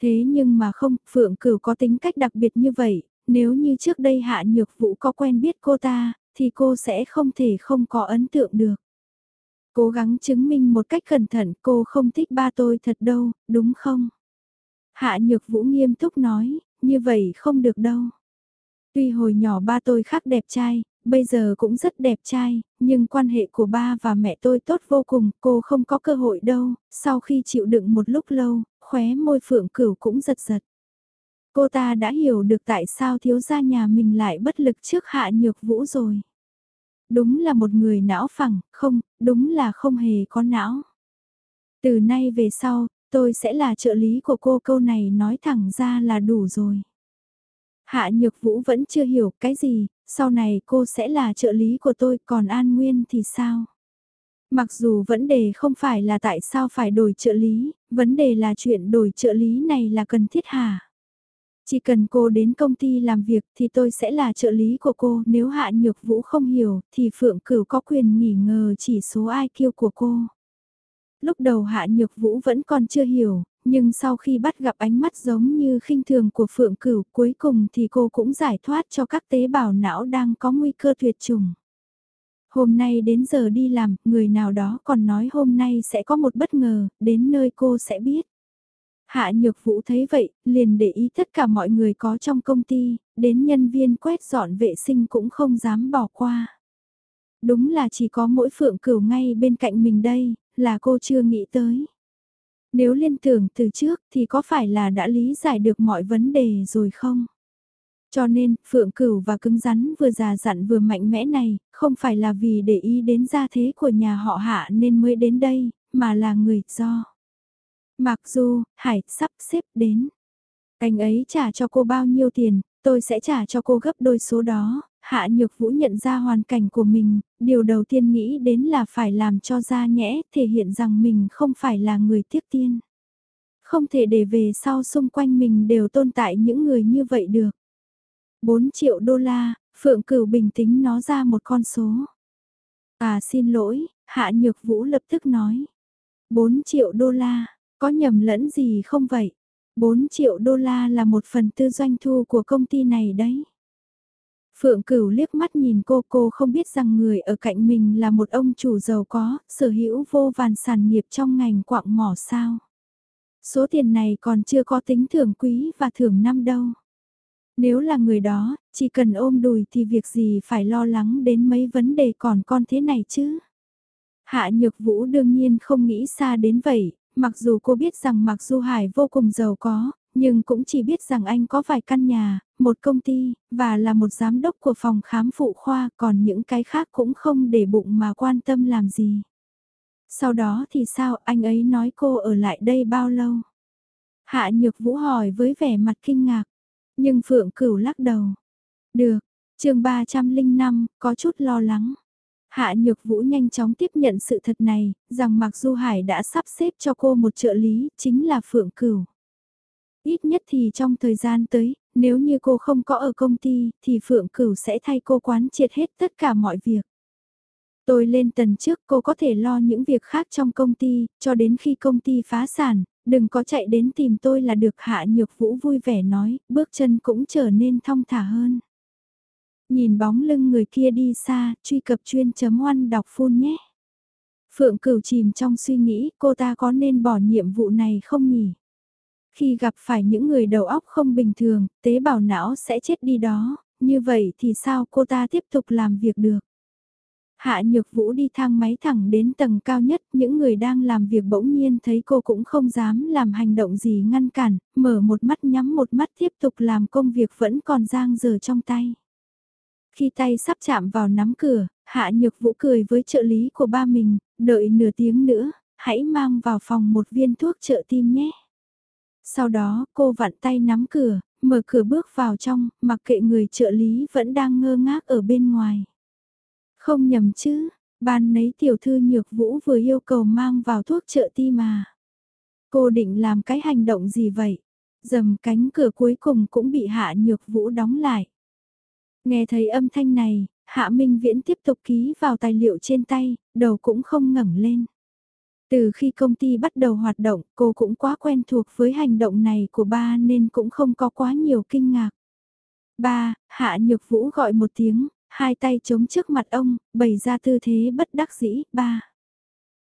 Thế nhưng mà không, Phượng Cửu có tính cách đặc biệt như vậy, nếu như trước đây Hạ Nhược Vũ có quen biết cô ta, thì cô sẽ không thể không có ấn tượng được. Cố gắng chứng minh một cách cẩn thận cô không thích ba tôi thật đâu, đúng không? Hạ Nhược Vũ nghiêm túc nói, như vậy không được đâu. Tuy hồi nhỏ ba tôi khác đẹp trai, bây giờ cũng rất đẹp trai, nhưng quan hệ của ba và mẹ tôi tốt vô cùng, cô không có cơ hội đâu, sau khi chịu đựng một lúc lâu, khóe môi phượng cửu cũng giật giật. Cô ta đã hiểu được tại sao thiếu gia nhà mình lại bất lực trước hạ nhược vũ rồi. Đúng là một người não phẳng, không, đúng là không hề có não. Từ nay về sau, tôi sẽ là trợ lý của cô câu này nói thẳng ra là đủ rồi. Hạ Nhược Vũ vẫn chưa hiểu cái gì, sau này cô sẽ là trợ lý của tôi còn An Nguyên thì sao? Mặc dù vấn đề không phải là tại sao phải đổi trợ lý, vấn đề là chuyện đổi trợ lý này là cần thiết hả? Chỉ cần cô đến công ty làm việc thì tôi sẽ là trợ lý của cô, nếu Hạ Nhược Vũ không hiểu thì Phượng Cửu có quyền nghỉ ngờ chỉ số IQ của cô. Lúc đầu Hạ Nhược Vũ vẫn còn chưa hiểu, nhưng sau khi bắt gặp ánh mắt giống như khinh thường của Phượng Cửu cuối cùng thì cô cũng giải thoát cho các tế bào não đang có nguy cơ tuyệt chủng. Hôm nay đến giờ đi làm, người nào đó còn nói hôm nay sẽ có một bất ngờ, đến nơi cô sẽ biết. Hạ Nhược Vũ thấy vậy, liền để ý tất cả mọi người có trong công ty, đến nhân viên quét dọn vệ sinh cũng không dám bỏ qua. Đúng là chỉ có mỗi phượng cửu ngay bên cạnh mình đây, là cô chưa nghĩ tới. Nếu liên tưởng từ trước thì có phải là đã lý giải được mọi vấn đề rồi không? Cho nên, Phượng Cửu và cứng rắn vừa già dặn vừa mạnh mẽ này, không phải là vì để ý đến gia thế của nhà họ hạ nên mới đến đây, mà là người do. Mặc dù, Hải sắp xếp đến. Anh ấy trả cho cô bao nhiêu tiền, tôi sẽ trả cho cô gấp đôi số đó. Hạ Nhược Vũ nhận ra hoàn cảnh của mình, điều đầu tiên nghĩ đến là phải làm cho ra nhẽ thể hiện rằng mình không phải là người tiếc tiên. Không thể để về sau xung quanh mình đều tồn tại những người như vậy được. 4 triệu đô la, Phượng Cửu bình tĩnh nó ra một con số. À xin lỗi, Hạ Nhược Vũ lập tức nói. 4 triệu đô la, có nhầm lẫn gì không vậy? 4 triệu đô la là một phần tư doanh thu của công ty này đấy. Phượng Cửu liếc mắt nhìn cô cô không biết rằng người ở cạnh mình là một ông chủ giàu có, sở hữu vô vàn sản nghiệp trong ngành quạng mỏ sao. Số tiền này còn chưa có tính thưởng quý và thưởng năm đâu. Nếu là người đó, chỉ cần ôm đùi thì việc gì phải lo lắng đến mấy vấn đề còn con thế này chứ. Hạ Nhược Vũ đương nhiên không nghĩ xa đến vậy, mặc dù cô biết rằng Mạc Du Hải vô cùng giàu có, nhưng cũng chỉ biết rằng anh có vài căn nhà, một công ty, và là một giám đốc của phòng khám phụ khoa, còn những cái khác cũng không để bụng mà quan tâm làm gì. Sau đó thì sao anh ấy nói cô ở lại đây bao lâu? Hạ Nhược Vũ hỏi với vẻ mặt kinh ngạc, nhưng Phượng Cửu lắc đầu. Được, chương 305, có chút lo lắng. Hạ Nhược Vũ nhanh chóng tiếp nhận sự thật này, rằng Mạc Du Hải đã sắp xếp cho cô một trợ lý, chính là Phượng Cửu. Ít nhất thì trong thời gian tới, nếu như cô không có ở công ty, thì Phượng Cửu sẽ thay cô quán triệt hết tất cả mọi việc. Tôi lên tầng trước cô có thể lo những việc khác trong công ty, cho đến khi công ty phá sản, đừng có chạy đến tìm tôi là được Hạ Nhược Vũ vui vẻ nói, bước chân cũng trở nên thong thả hơn. Nhìn bóng lưng người kia đi xa, truy cập chuyên chấm oan đọc phun nhé. Phượng cửu chìm trong suy nghĩ cô ta có nên bỏ nhiệm vụ này không nhỉ? Khi gặp phải những người đầu óc không bình thường, tế bào não sẽ chết đi đó, như vậy thì sao cô ta tiếp tục làm việc được? Hạ Nhược Vũ đi thang máy thẳng đến tầng cao nhất, những người đang làm việc bỗng nhiên thấy cô cũng không dám làm hành động gì ngăn cản, mở một mắt nhắm một mắt tiếp tục làm công việc vẫn còn giang dở trong tay. Khi tay sắp chạm vào nắm cửa, Hạ Nhược Vũ cười với trợ lý của ba mình, đợi nửa tiếng nữa, hãy mang vào phòng một viên thuốc trợ tim nhé. Sau đó cô vặn tay nắm cửa, mở cửa bước vào trong, mặc kệ người trợ lý vẫn đang ngơ ngác ở bên ngoài. Không nhầm chứ, ban nấy tiểu thư nhược vũ vừa yêu cầu mang vào thuốc trợ ti mà. Cô định làm cái hành động gì vậy? Dầm cánh cửa cuối cùng cũng bị hạ nhược vũ đóng lại. Nghe thấy âm thanh này, hạ minh viễn tiếp tục ký vào tài liệu trên tay, đầu cũng không ngẩng lên. Từ khi công ty bắt đầu hoạt động, cô cũng quá quen thuộc với hành động này của ba nên cũng không có quá nhiều kinh ngạc. Ba, Hạ Nhược Vũ gọi một tiếng, hai tay chống trước mặt ông, bày ra tư thế bất đắc dĩ, ba.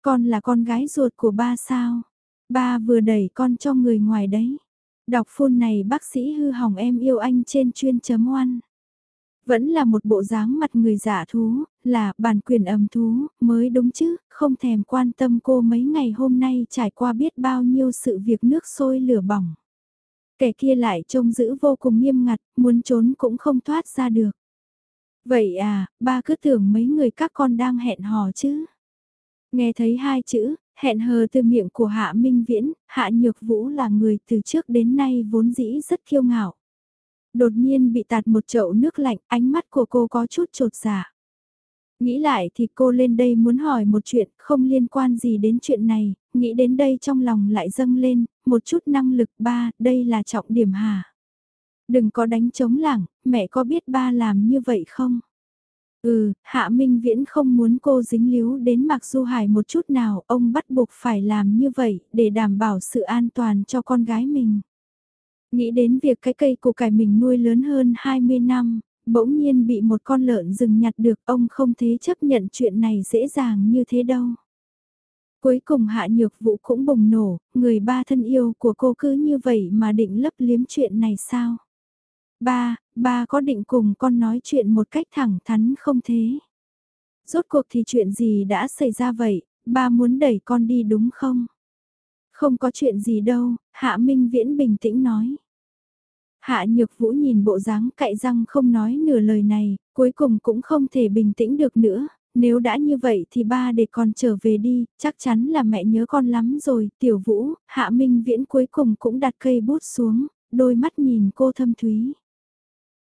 Con là con gái ruột của ba sao? Ba vừa đẩy con cho người ngoài đấy. Đọc phôn này bác sĩ hư hỏng em yêu anh trên chuyên chấm oan. Vẫn là một bộ dáng mặt người giả thú, là bản quyền âm thú, mới đúng chứ, không thèm quan tâm cô mấy ngày hôm nay trải qua biết bao nhiêu sự việc nước sôi lửa bỏng. Kẻ kia lại trông giữ vô cùng nghiêm ngặt, muốn trốn cũng không thoát ra được. Vậy à, ba cứ tưởng mấy người các con đang hẹn hò chứ. Nghe thấy hai chữ, hẹn hờ từ miệng của Hạ Minh Viễn, Hạ Nhược Vũ là người từ trước đến nay vốn dĩ rất kiêu ngạo. Đột nhiên bị tạt một chậu nước lạnh, ánh mắt của cô có chút trột giả. Nghĩ lại thì cô lên đây muốn hỏi một chuyện không liên quan gì đến chuyện này, nghĩ đến đây trong lòng lại dâng lên, một chút năng lực ba, đây là trọng điểm hả? Đừng có đánh chống lảng, mẹ có biết ba làm như vậy không? Ừ, Hạ Minh Viễn không muốn cô dính líu đến Mạc Du Hải một chút nào, ông bắt buộc phải làm như vậy để đảm bảo sự an toàn cho con gái mình. Nghĩ đến việc cái cây củ cải mình nuôi lớn hơn 20 năm, bỗng nhiên bị một con lợn rừng nhặt được ông không thế chấp nhận chuyện này dễ dàng như thế đâu. Cuối cùng hạ nhược vũ cũng bùng nổ, người ba thân yêu của cô cứ như vậy mà định lấp liếm chuyện này sao? Ba, ba có định cùng con nói chuyện một cách thẳng thắn không thế? Rốt cuộc thì chuyện gì đã xảy ra vậy, ba muốn đẩy con đi đúng không? Không có chuyện gì đâu, Hạ Minh Viễn bình tĩnh nói. Hạ Nhược Vũ nhìn bộ dáng cậy răng không nói nửa lời này, cuối cùng cũng không thể bình tĩnh được nữa. Nếu đã như vậy thì ba để con trở về đi, chắc chắn là mẹ nhớ con lắm rồi. Tiểu Vũ, Hạ Minh Viễn cuối cùng cũng đặt cây bút xuống, đôi mắt nhìn cô thâm thúy.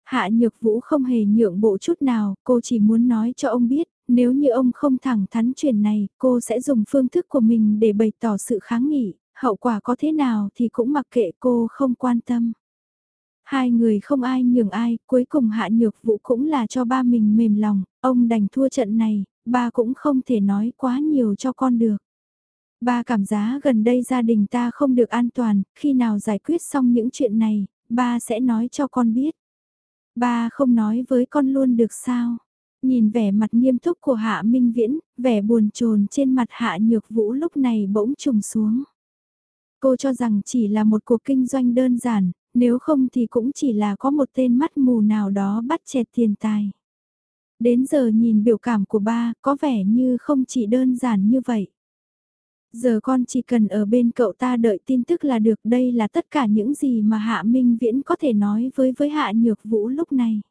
Hạ Nhược Vũ không hề nhượng bộ chút nào, cô chỉ muốn nói cho ông biết, nếu như ông không thẳng thắn chuyện này, cô sẽ dùng phương thức của mình để bày tỏ sự kháng nghị, hậu quả có thế nào thì cũng mặc kệ cô không quan tâm. Hai người không ai nhường ai, cuối cùng hạ nhược vũ cũng là cho ba mình mềm lòng, ông đành thua trận này, ba cũng không thể nói quá nhiều cho con được. Ba cảm giá gần đây gia đình ta không được an toàn, khi nào giải quyết xong những chuyện này, ba sẽ nói cho con biết. Ba không nói với con luôn được sao? Nhìn vẻ mặt nghiêm túc của Hạ Minh Viễn, vẻ buồn chồn trên mặt Hạ Nhược Vũ lúc này bỗng trùng xuống. Cô cho rằng chỉ là một cuộc kinh doanh đơn giản, nếu không thì cũng chỉ là có một tên mắt mù nào đó bắt chẹt tiền tài. Đến giờ nhìn biểu cảm của ba có vẻ như không chỉ đơn giản như vậy. Giờ con chỉ cần ở bên cậu ta đợi tin tức là được đây là tất cả những gì mà Hạ Minh Viễn có thể nói với với Hạ Nhược Vũ lúc này.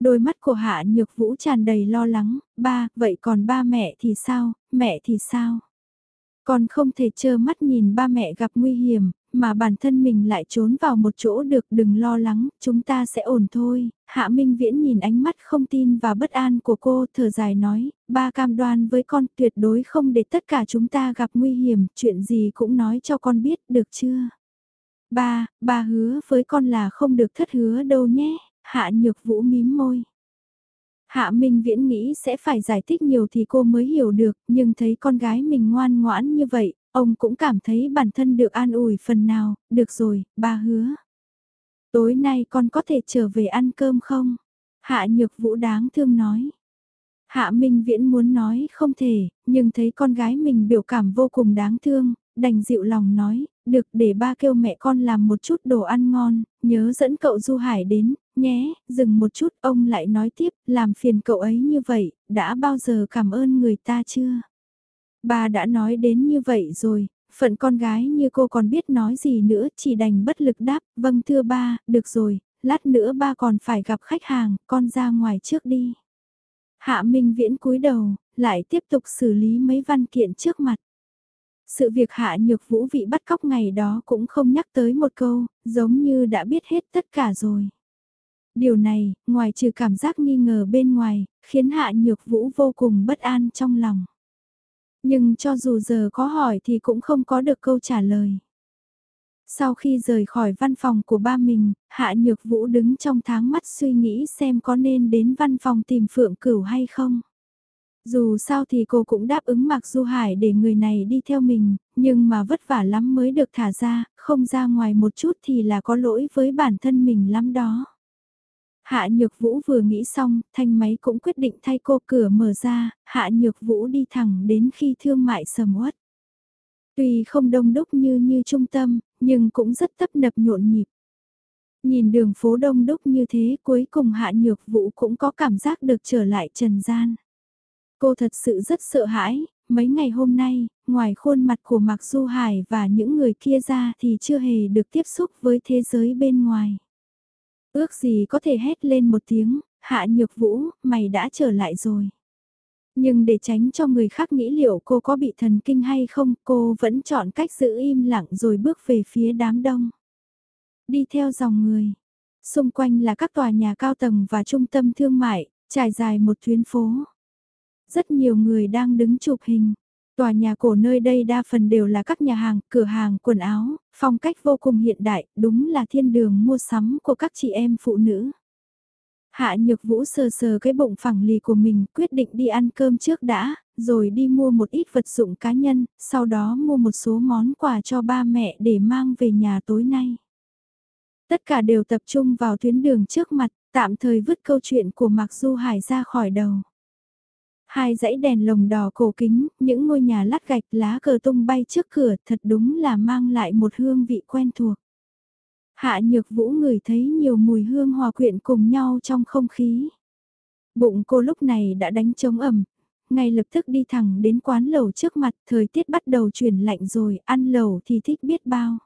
Đôi mắt của Hạ Nhược Vũ tràn đầy lo lắng, ba, vậy còn ba mẹ thì sao, mẹ thì sao? Con không thể trơ mắt nhìn ba mẹ gặp nguy hiểm, mà bản thân mình lại trốn vào một chỗ được đừng lo lắng, chúng ta sẽ ổn thôi. Hạ Minh Viễn nhìn ánh mắt không tin và bất an của cô thở dài nói, ba cam đoan với con tuyệt đối không để tất cả chúng ta gặp nguy hiểm, chuyện gì cũng nói cho con biết được chưa? Ba, ba hứa với con là không được thất hứa đâu nhé, Hạ Nhược Vũ mím môi. Hạ Minh Viễn nghĩ sẽ phải giải thích nhiều thì cô mới hiểu được, nhưng thấy con gái mình ngoan ngoãn như vậy, ông cũng cảm thấy bản thân được an ủi phần nào, được rồi, ba hứa. Tối nay con có thể trở về ăn cơm không? Hạ Nhược Vũ đáng thương nói. Hạ Minh Viễn muốn nói không thể, nhưng thấy con gái mình biểu cảm vô cùng đáng thương, đành dịu lòng nói, được để ba kêu mẹ con làm một chút đồ ăn ngon, nhớ dẫn cậu Du Hải đến, nhé, dừng một chút ông lại nói tiếp, làm phiền cậu ấy như vậy, đã bao giờ cảm ơn người ta chưa? Ba đã nói đến như vậy rồi, phận con gái như cô còn biết nói gì nữa, chỉ đành bất lực đáp, vâng thưa ba, được rồi, lát nữa ba còn phải gặp khách hàng, con ra ngoài trước đi. Hạ Minh Viễn cúi đầu, lại tiếp tục xử lý mấy văn kiện trước mặt. Sự việc Hạ Nhược Vũ vị bắt cóc ngày đó cũng không nhắc tới một câu, giống như đã biết hết tất cả rồi. Điều này, ngoài trừ cảm giác nghi ngờ bên ngoài, khiến Hạ Nhược Vũ vô cùng bất an trong lòng. Nhưng cho dù giờ có hỏi thì cũng không có được câu trả lời. Sau khi rời khỏi văn phòng của ba mình, Hạ Nhược Vũ đứng trong tháng mắt suy nghĩ xem có nên đến văn phòng tìm Phượng Cửu hay không. Dù sao thì cô cũng đáp ứng Mạc Du Hải để người này đi theo mình, nhưng mà vất vả lắm mới được thả ra, không ra ngoài một chút thì là có lỗi với bản thân mình lắm đó. Hạ Nhược Vũ vừa nghĩ xong, thanh máy cũng quyết định thay cô cửa mở ra, Hạ Nhược Vũ đi thẳng đến khi thương mại sầm uất. Tuy không đông đúc như như trung tâm, nhưng cũng rất tấp nập nhộn nhịp. Nhìn đường phố đông đúc như thế cuối cùng Hạ Nhược Vũ cũng có cảm giác được trở lại trần gian. Cô thật sự rất sợ hãi, mấy ngày hôm nay, ngoài khuôn mặt của Mạc Du Hải và những người kia ra thì chưa hề được tiếp xúc với thế giới bên ngoài. Ước gì có thể hét lên một tiếng, hạ nhược vũ, mày đã trở lại rồi. Nhưng để tránh cho người khác nghĩ liệu cô có bị thần kinh hay không, cô vẫn chọn cách giữ im lặng rồi bước về phía đám đông. Đi theo dòng người. Xung quanh là các tòa nhà cao tầng và trung tâm thương mại, trải dài một tuyến phố. Rất nhiều người đang đứng chụp hình. Tòa nhà cổ nơi đây đa phần đều là các nhà hàng, cửa hàng, quần áo, phong cách vô cùng hiện đại, đúng là thiên đường mua sắm của các chị em phụ nữ. Hạ Nhược Vũ sờ sờ cái bụng phẳng lì của mình, quyết định đi ăn cơm trước đã, rồi đi mua một ít vật dụng cá nhân, sau đó mua một số món quà cho ba mẹ để mang về nhà tối nay. Tất cả đều tập trung vào tuyến đường trước mặt, tạm thời vứt câu chuyện của Mạc Du Hải ra khỏi đầu. Hai dãy đèn lồng đỏ cổ kính, những ngôi nhà lát gạch lá cờ tung bay trước cửa thật đúng là mang lại một hương vị quen thuộc. Hạ nhược vũ ngửi thấy nhiều mùi hương hòa quyện cùng nhau trong không khí. Bụng cô lúc này đã đánh trống ẩm, ngay lập tức đi thẳng đến quán lẩu trước mặt, thời tiết bắt đầu chuyển lạnh rồi, ăn lẩu thì thích biết bao.